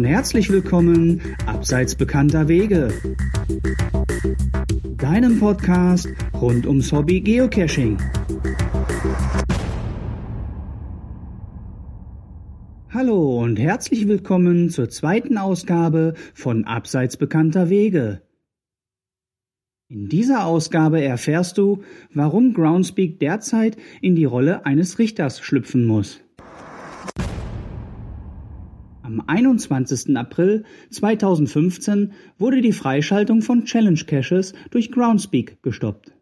und herzlich willkommen abseits bekannter Wege. Deinem Podcast rund ums Hobby Geocaching. Hallo und herzlich willkommen zur zweiten Ausgabe von Abseits bekannter Wege. In dieser Ausgabe erfährst du, warum Groundspeak derzeit in die Rolle eines Richters schlüpfen muss. Am 21. April 2015 wurde die Freischaltung von Challenge Caches durch Groundspeak gestoppt.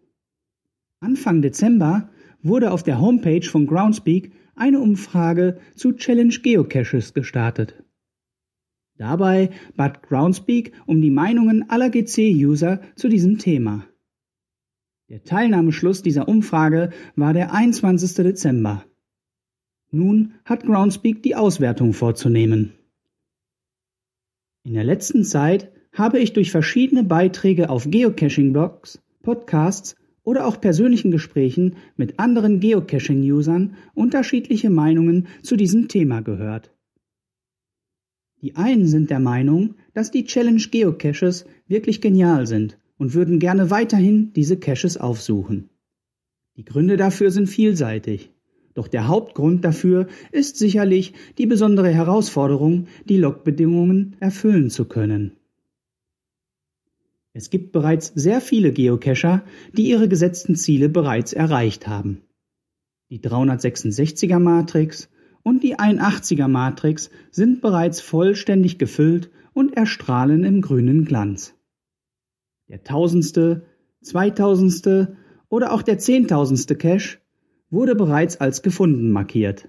Anfang Dezember wurde auf der Homepage von Groundspeak eine Umfrage zu Challenge Geocaches gestartet. Dabei bat Groundspeak um die Meinungen aller GC-User zu diesem Thema. Der Teilnahmeschluss dieser Umfrage war der 21. Dezember. Nun hat Groundspeak die Auswertung vorzunehmen. In der letzten Zeit habe ich durch verschiedene Beiträge auf Geocaching-Blogs, Podcasts oder auch persönlichen Gesprächen mit anderen Geocaching-Usern unterschiedliche Meinungen zu diesem Thema gehört. Die einen sind der Meinung, dass die Challenge Geocaches wirklich genial sind und würden gerne weiterhin diese Caches aufsuchen. Die Gründe dafür sind vielseitig. Doch der Hauptgrund dafür ist sicherlich die besondere Herausforderung, die Logbedingungen erfüllen zu können. Es gibt bereits sehr viele Geocacher, die ihre gesetzten Ziele bereits erreicht haben. Die 366er Matrix, und die 81er Matrix sind bereits vollständig gefüllt und erstrahlen im grünen Glanz. Der tausendste, zweitausendste oder auch der zehntausendste Cache wurde bereits als gefunden markiert.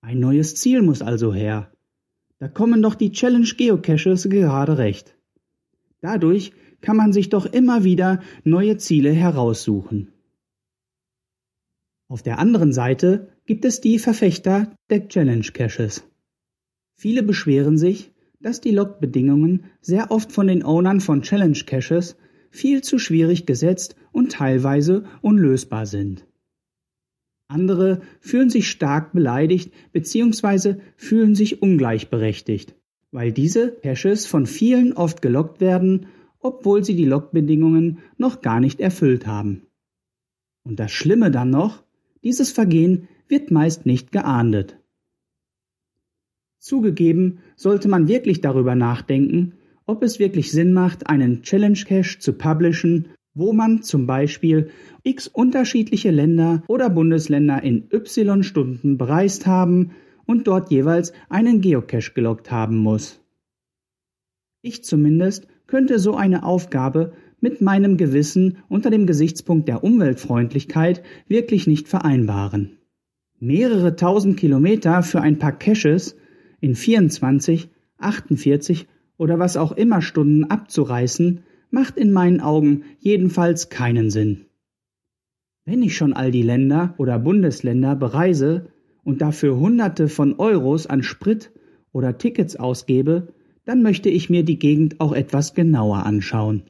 Ein neues Ziel muss also her. Da kommen doch die Challenge Geocaches gerade recht. Dadurch kann man sich doch immer wieder neue Ziele heraussuchen. Auf der anderen Seite gibt es die Verfechter der Challenge Caches. Viele beschweren sich, dass die Logbedingungen sehr oft von den Ownern von Challenge Caches viel zu schwierig gesetzt und teilweise unlösbar sind. Andere fühlen sich stark beleidigt bzw. fühlen sich ungleichberechtigt, weil diese Caches von vielen oft gelockt werden, obwohl sie die Logbedingungen noch gar nicht erfüllt haben. Und das Schlimme dann noch, dieses Vergehen wird meist nicht geahndet. Zugegeben sollte man wirklich darüber nachdenken, ob es wirklich Sinn macht, einen Challenge Cache zu publishen, wo man zum Beispiel x unterschiedliche Länder oder Bundesländer in y Stunden bereist haben und dort jeweils einen Geocache gelockt haben muss. Ich zumindest könnte so eine Aufgabe mit meinem Gewissen unter dem Gesichtspunkt der Umweltfreundlichkeit wirklich nicht vereinbaren mehrere tausend Kilometer für ein paar Caches in 24, 48 oder was auch immer Stunden abzureißen, macht in meinen Augen jedenfalls keinen Sinn. Wenn ich schon all die Länder oder Bundesländer bereise und dafür Hunderte von Euros an Sprit oder Tickets ausgebe, dann möchte ich mir die Gegend auch etwas genauer anschauen.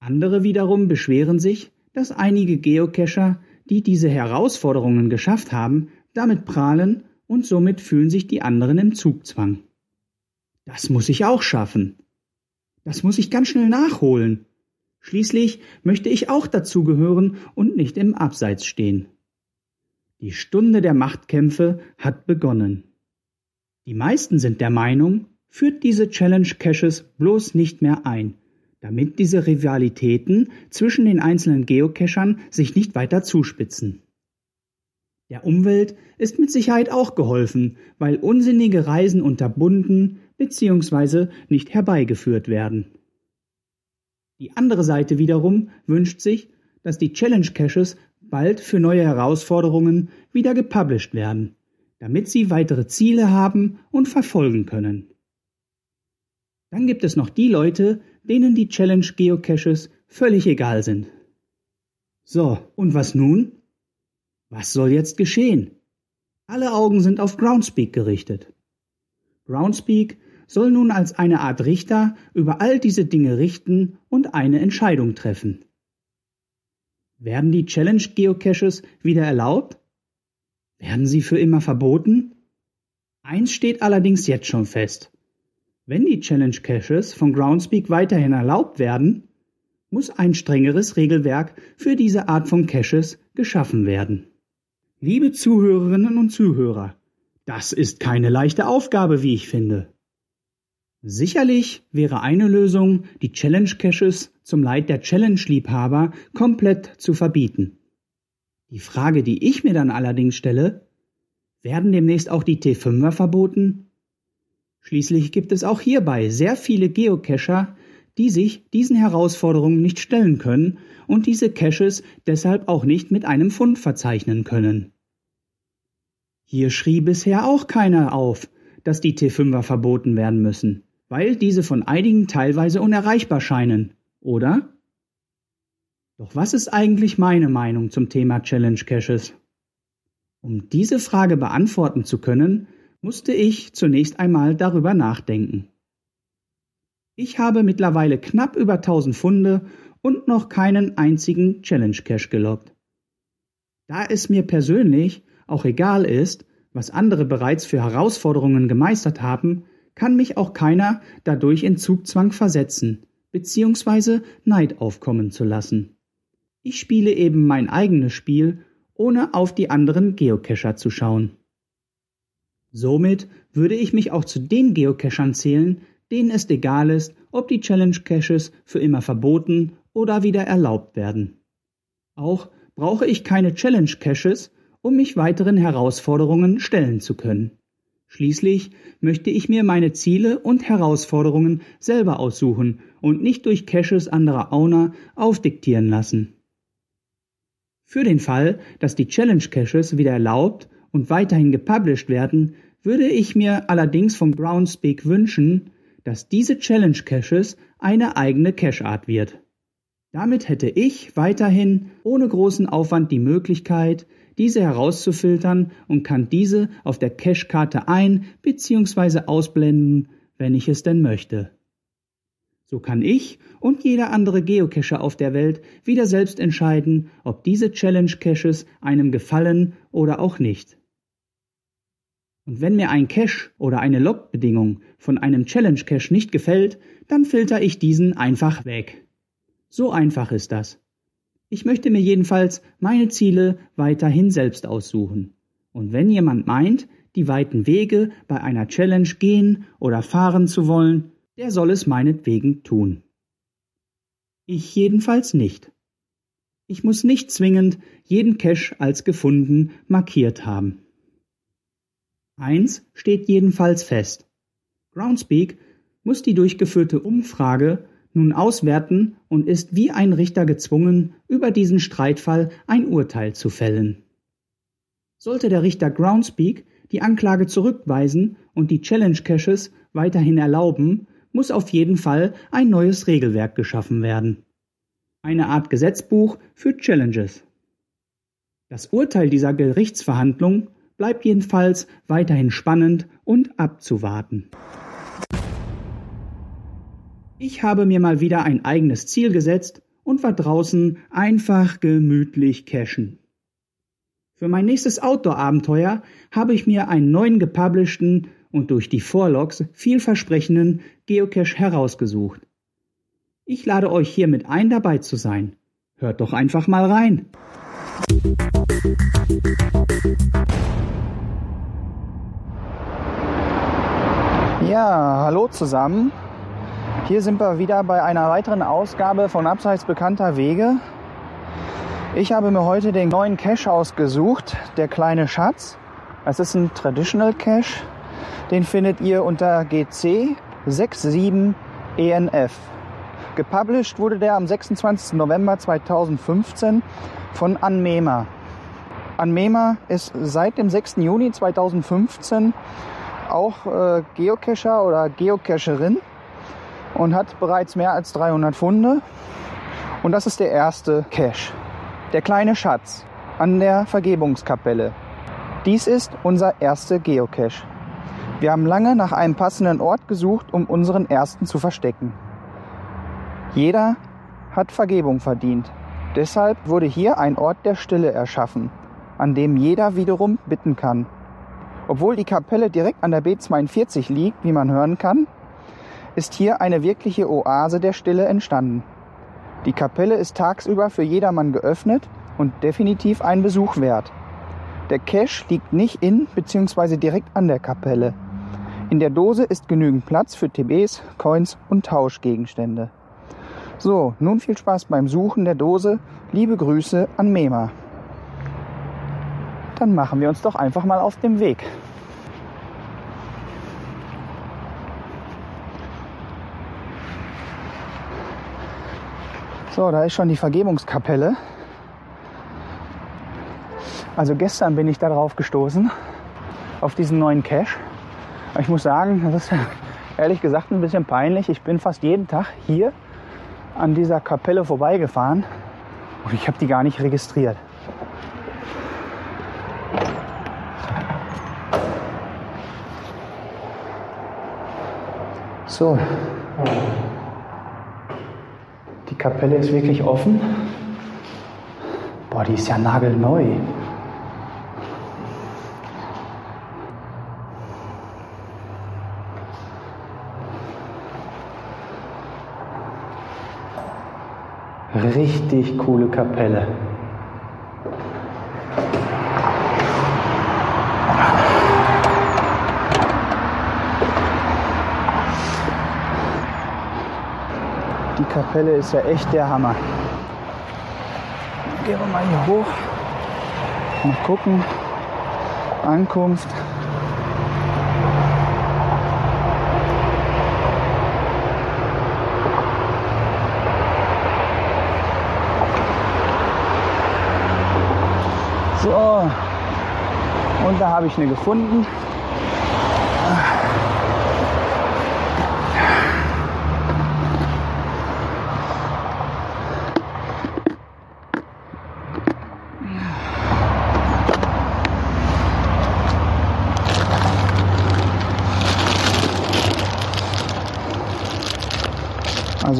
Andere wiederum beschweren sich, dass einige Geocacher die diese Herausforderungen geschafft haben, damit prahlen und somit fühlen sich die anderen im Zugzwang. Das muss ich auch schaffen. Das muss ich ganz schnell nachholen. Schließlich möchte ich auch dazugehören und nicht im Abseits stehen. Die Stunde der Machtkämpfe hat begonnen. Die meisten sind der Meinung, führt diese Challenge Caches bloß nicht mehr ein damit diese Rivalitäten zwischen den einzelnen Geocachern sich nicht weiter zuspitzen. Der Umwelt ist mit Sicherheit auch geholfen, weil unsinnige Reisen unterbunden bzw. nicht herbeigeführt werden. Die andere Seite wiederum wünscht sich, dass die Challenge Caches bald für neue Herausforderungen wieder gepublished werden, damit sie weitere Ziele haben und verfolgen können. Dann gibt es noch die Leute, denen die Challenge Geocaches völlig egal sind. So, und was nun? Was soll jetzt geschehen? Alle Augen sind auf Groundspeak gerichtet. Groundspeak soll nun als eine Art Richter über all diese Dinge richten und eine Entscheidung treffen. Werden die Challenge Geocaches wieder erlaubt? Werden sie für immer verboten? Eins steht allerdings jetzt schon fest. Wenn die Challenge Caches von Groundspeak weiterhin erlaubt werden, muss ein strengeres Regelwerk für diese Art von Caches geschaffen werden. Liebe Zuhörerinnen und Zuhörer, das ist keine leichte Aufgabe, wie ich finde. Sicherlich wäre eine Lösung, die Challenge Caches zum Leid der Challenge-Liebhaber komplett zu verbieten. Die Frage, die ich mir dann allerdings stelle, werden demnächst auch die T5er verboten? Schließlich gibt es auch hierbei sehr viele Geocacher, die sich diesen Herausforderungen nicht stellen können und diese Caches deshalb auch nicht mit einem Fund verzeichnen können. Hier schrie bisher auch keiner auf, dass die T5er verboten werden müssen, weil diese von einigen teilweise unerreichbar scheinen, oder? Doch was ist eigentlich meine Meinung zum Thema Challenge Caches? Um diese Frage beantworten zu können, musste ich zunächst einmal darüber nachdenken. Ich habe mittlerweile knapp über 1000 Funde und noch keinen einzigen Challenge Cache gelockt. Da es mir persönlich auch egal ist, was andere bereits für Herausforderungen gemeistert haben, kann mich auch keiner dadurch in Zugzwang versetzen bzw. Neid aufkommen zu lassen. Ich spiele eben mein eigenes Spiel, ohne auf die anderen Geocacher zu schauen. Somit würde ich mich auch zu den Geocachern zählen, denen es egal ist, ob die Challenge Caches für immer verboten oder wieder erlaubt werden. Auch brauche ich keine Challenge Caches, um mich weiteren Herausforderungen stellen zu können. Schließlich möchte ich mir meine Ziele und Herausforderungen selber aussuchen und nicht durch Caches anderer Owner aufdiktieren lassen. Für den Fall, dass die Challenge Caches wieder erlaubt und weiterhin gepublished werden, würde ich mir allerdings von Groundspeak wünschen, dass diese Challenge Caches eine eigene Cache-Art wird. Damit hätte ich weiterhin ohne großen Aufwand die Möglichkeit, diese herauszufiltern und kann diese auf der Cache-Karte ein- bzw. ausblenden, wenn ich es denn möchte. So kann ich und jeder andere Geocacher auf der Welt wieder selbst entscheiden, ob diese Challenge Caches einem gefallen oder auch nicht. Und wenn mir ein Cache oder eine Logbedingung von einem Challenge Cache nicht gefällt, dann filter ich diesen einfach weg. So einfach ist das. Ich möchte mir jedenfalls meine Ziele weiterhin selbst aussuchen. Und wenn jemand meint, die weiten Wege bei einer Challenge gehen oder fahren zu wollen, der soll es meinetwegen tun. Ich jedenfalls nicht. Ich muss nicht zwingend jeden Cache als gefunden markiert haben. Eins steht jedenfalls fest. Groundspeak muss die durchgeführte Umfrage nun auswerten und ist wie ein Richter gezwungen, über diesen Streitfall ein Urteil zu fällen. Sollte der Richter Groundspeak die Anklage zurückweisen und die Challenge Caches weiterhin erlauben, muss auf jeden Fall ein neues Regelwerk geschaffen werden. Eine Art Gesetzbuch für Challenges. Das Urteil dieser Gerichtsverhandlung bleibt jedenfalls weiterhin spannend und abzuwarten. Ich habe mir mal wieder ein eigenes Ziel gesetzt und war draußen einfach gemütlich cashen. Für mein nächstes Outdoor-Abenteuer habe ich mir einen neuen gepublisheden und durch die Vorlogs vielversprechenden Geocache herausgesucht. Ich lade euch hiermit ein, dabei zu sein. Hört doch einfach mal rein. Ja, hallo zusammen. Hier sind wir wieder bei einer weiteren Ausgabe von Abseits bekannter Wege. Ich habe mir heute den neuen Cache ausgesucht, der kleine Schatz. Es ist ein Traditional Cache. Den findet ihr unter GC 67ENF. E Gepublished wurde der am 26. November 2015 von Anmema. Anmema ist seit dem 6. Juni 2015 auch äh, Geocacher oder Geocacherin und hat bereits mehr als 300 Funde. Und das ist der erste Cache. Der kleine Schatz an der Vergebungskapelle. Dies ist unser erster Geocache. Wir haben lange nach einem passenden Ort gesucht, um unseren ersten zu verstecken. Jeder hat Vergebung verdient. Deshalb wurde hier ein Ort der Stille erschaffen, an dem jeder wiederum bitten kann. Obwohl die Kapelle direkt an der B42 liegt, wie man hören kann, ist hier eine wirkliche Oase der Stille entstanden. Die Kapelle ist tagsüber für jedermann geöffnet und definitiv ein Besuch wert. Der Cache liegt nicht in bzw. direkt an der Kapelle. In der Dose ist genügend Platz für TBs, Coins und Tauschgegenstände. So, nun viel Spaß beim Suchen der Dose. Liebe Grüße an Mema. Dann machen wir uns doch einfach mal auf den Weg. So, da ist schon die Vergebungskapelle. Also gestern bin ich darauf gestoßen, auf diesen neuen Cache. Ich muss sagen, das ist ehrlich gesagt ein bisschen peinlich. Ich bin fast jeden Tag hier an dieser Kapelle vorbeigefahren und ich habe die gar nicht registriert. So, Kapelle ist wirklich offen. Boah, die ist ja nagelneu. Richtig coole Kapelle. Kapelle ist ja echt der Hammer. Gehen wir mal hier hoch. Mal gucken. Ankunft. So, und da habe ich eine gefunden.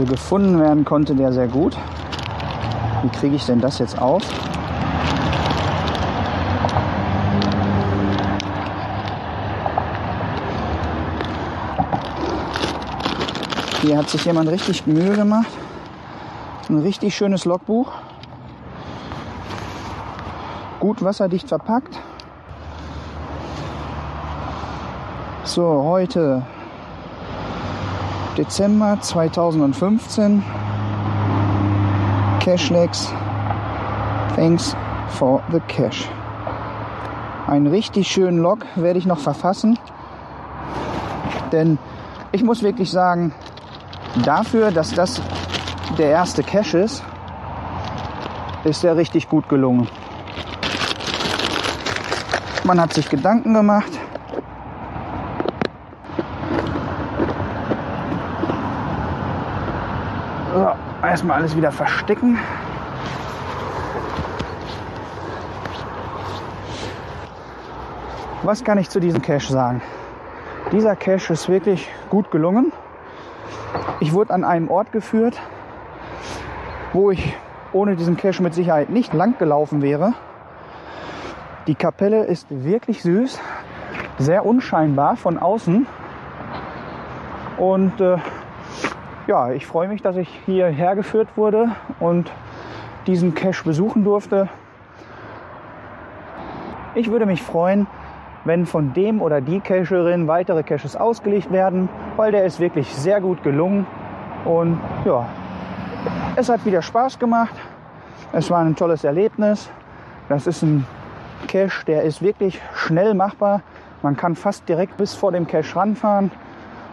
Also gefunden werden konnte der sehr gut. Wie kriege ich denn das jetzt auf? Hier hat sich jemand richtig Mühe gemacht. Ein richtig schönes Logbuch. Gut wasserdicht verpackt. So, heute Dezember 2015. Cashlex. Thanks for the cash. Einen richtig schönen Log werde ich noch verfassen. Denn ich muss wirklich sagen, dafür, dass das der erste Cache ist, ist er richtig gut gelungen. Man hat sich Gedanken gemacht. So, erstmal alles wieder verstecken. Was kann ich zu diesem Cache sagen? Dieser Cache ist wirklich gut gelungen. Ich wurde an einem Ort geführt, wo ich ohne diesen Cache mit Sicherheit nicht lang gelaufen wäre. Die Kapelle ist wirklich süß, sehr unscheinbar von außen. Und äh, ja, ich freue mich, dass ich hierher geführt wurde und diesen Cache besuchen durfte. Ich würde mich freuen, wenn von dem oder die Cacherin weitere Caches ausgelegt werden, weil der ist wirklich sehr gut gelungen und ja, es hat wieder Spaß gemacht. Es war ein tolles Erlebnis. Das ist ein Cache, der ist wirklich schnell machbar. Man kann fast direkt bis vor dem Cache ranfahren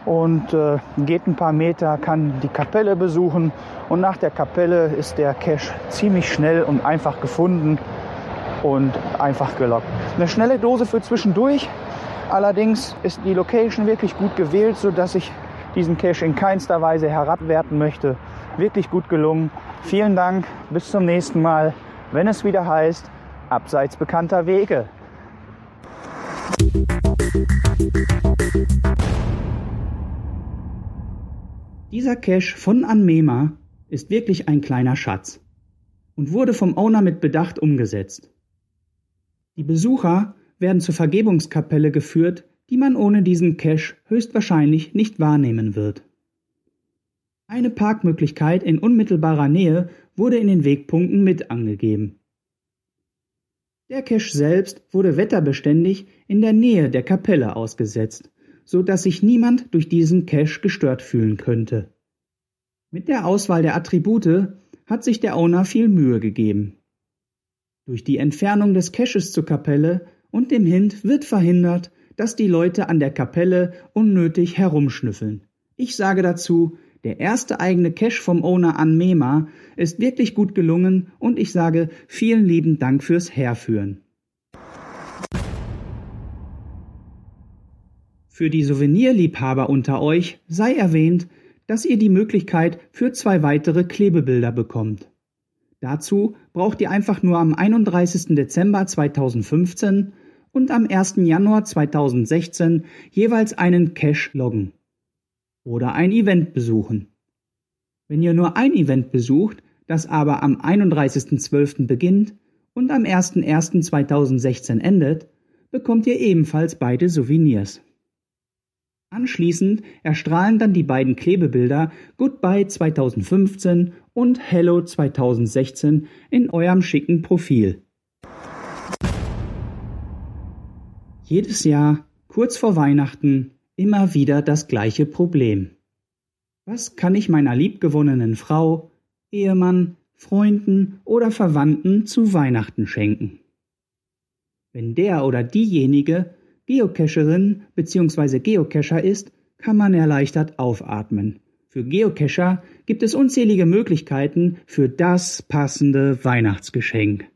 und äh, geht ein paar Meter, kann die Kapelle besuchen und nach der Kapelle ist der Cache ziemlich schnell und einfach gefunden und einfach gelockt. Eine schnelle Dose für zwischendurch. Allerdings ist die Location wirklich gut gewählt, sodass ich diesen Cache in keinster Weise herabwerten möchte. Wirklich gut gelungen. Vielen Dank. Bis zum nächsten Mal, wenn es wieder heißt, abseits bekannter Wege. Dieser Cache von Anmema ist wirklich ein kleiner Schatz und wurde vom Owner mit Bedacht umgesetzt. Die Besucher werden zur Vergebungskapelle geführt, die man ohne diesen Cache höchstwahrscheinlich nicht wahrnehmen wird. Eine Parkmöglichkeit in unmittelbarer Nähe wurde in den Wegpunkten mit angegeben. Der Cache selbst wurde wetterbeständig in der Nähe der Kapelle ausgesetzt, so dass sich niemand durch diesen Cache gestört fühlen könnte. Mit der Auswahl der Attribute hat sich der Owner viel Mühe gegeben. Durch die Entfernung des Caches zur Kapelle und dem Hint wird verhindert, dass die Leute an der Kapelle unnötig herumschnüffeln. Ich sage dazu, der erste eigene Cache vom Owner an Mema ist wirklich gut gelungen und ich sage vielen lieben Dank fürs Herführen. Für die Souvenirliebhaber unter euch sei erwähnt, dass ihr die Möglichkeit für zwei weitere Klebebilder bekommt. Dazu braucht ihr einfach nur am 31. Dezember 2015 und am 1. Januar 2016 jeweils einen Cache loggen oder ein Event besuchen. Wenn ihr nur ein Event besucht, das aber am 31.12. beginnt und am 01.01.2016 endet, bekommt ihr ebenfalls beide Souvenirs. Anschließend erstrahlen dann die beiden Klebebilder Goodbye 2015 und Hello 2016 in eurem schicken Profil. Jedes Jahr, kurz vor Weihnachten, immer wieder das gleiche Problem. Was kann ich meiner liebgewonnenen Frau, Ehemann, Freunden oder Verwandten zu Weihnachten schenken? Wenn der oder diejenige Geocacherin bzw. Geocacher ist, kann man erleichtert aufatmen. Für Geocacher gibt es unzählige Möglichkeiten für das passende Weihnachtsgeschenk.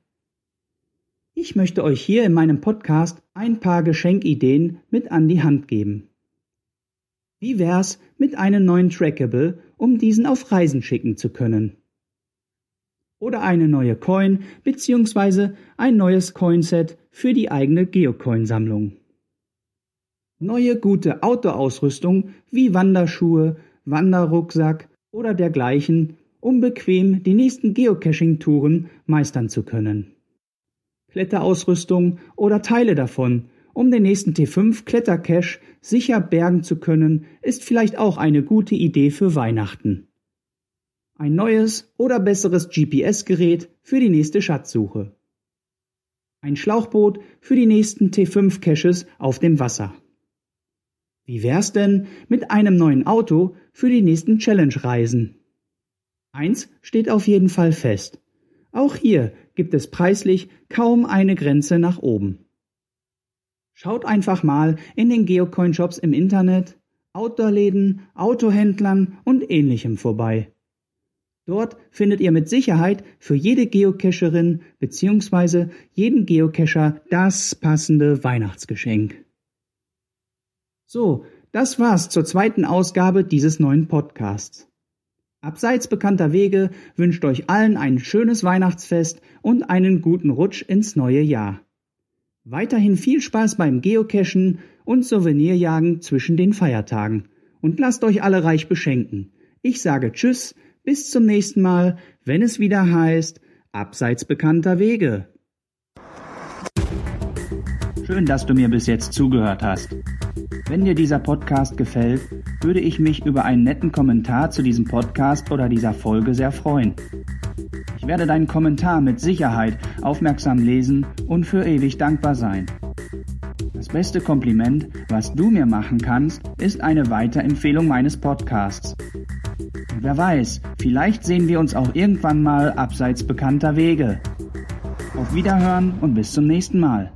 Ich möchte euch hier in meinem Podcast ein paar Geschenkideen mit an die Hand geben. Wie wär's mit einem neuen Trackable, um diesen auf Reisen schicken zu können? Oder eine neue Coin bzw. ein neues Coinset für die eigene Geocoin-Sammlung. Neue gute Outdoor-Ausrüstung wie Wanderschuhe, Wanderrucksack oder dergleichen, um bequem die nächsten Geocaching-Touren meistern zu können. Kletterausrüstung oder Teile davon um den nächsten T5 Klettercache sicher bergen zu können, ist vielleicht auch eine gute Idee für Weihnachten. Ein neues oder besseres GPS-Gerät für die nächste Schatzsuche. Ein Schlauchboot für die nächsten T5 Caches auf dem Wasser. Wie wär's denn mit einem neuen Auto für die nächsten Challenge-Reisen? Eins steht auf jeden Fall fest. Auch hier gibt es preislich kaum eine Grenze nach oben. Schaut einfach mal in den Geocoin-Shops im Internet, Outdoor-Läden, Autohändlern und ähnlichem vorbei. Dort findet ihr mit Sicherheit für jede Geocacherin bzw. jeden Geocacher das passende Weihnachtsgeschenk. So, das war's zur zweiten Ausgabe dieses neuen Podcasts. Abseits bekannter Wege wünscht euch allen ein schönes Weihnachtsfest und einen guten Rutsch ins neue Jahr. Weiterhin viel Spaß beim Geocachen und Souvenirjagen zwischen den Feiertagen. Und lasst euch alle reich beschenken. Ich sage Tschüss, bis zum nächsten Mal, wenn es wieder heißt, abseits bekannter Wege. Schön, dass du mir bis jetzt zugehört hast. Wenn dir dieser Podcast gefällt, würde ich mich über einen netten Kommentar zu diesem Podcast oder dieser Folge sehr freuen. Ich werde deinen Kommentar mit Sicherheit aufmerksam lesen und für ewig dankbar sein. Das beste Kompliment, was du mir machen kannst, ist eine Weiterempfehlung meines Podcasts. Und wer weiß, vielleicht sehen wir uns auch irgendwann mal abseits bekannter Wege. Auf Wiederhören und bis zum nächsten Mal.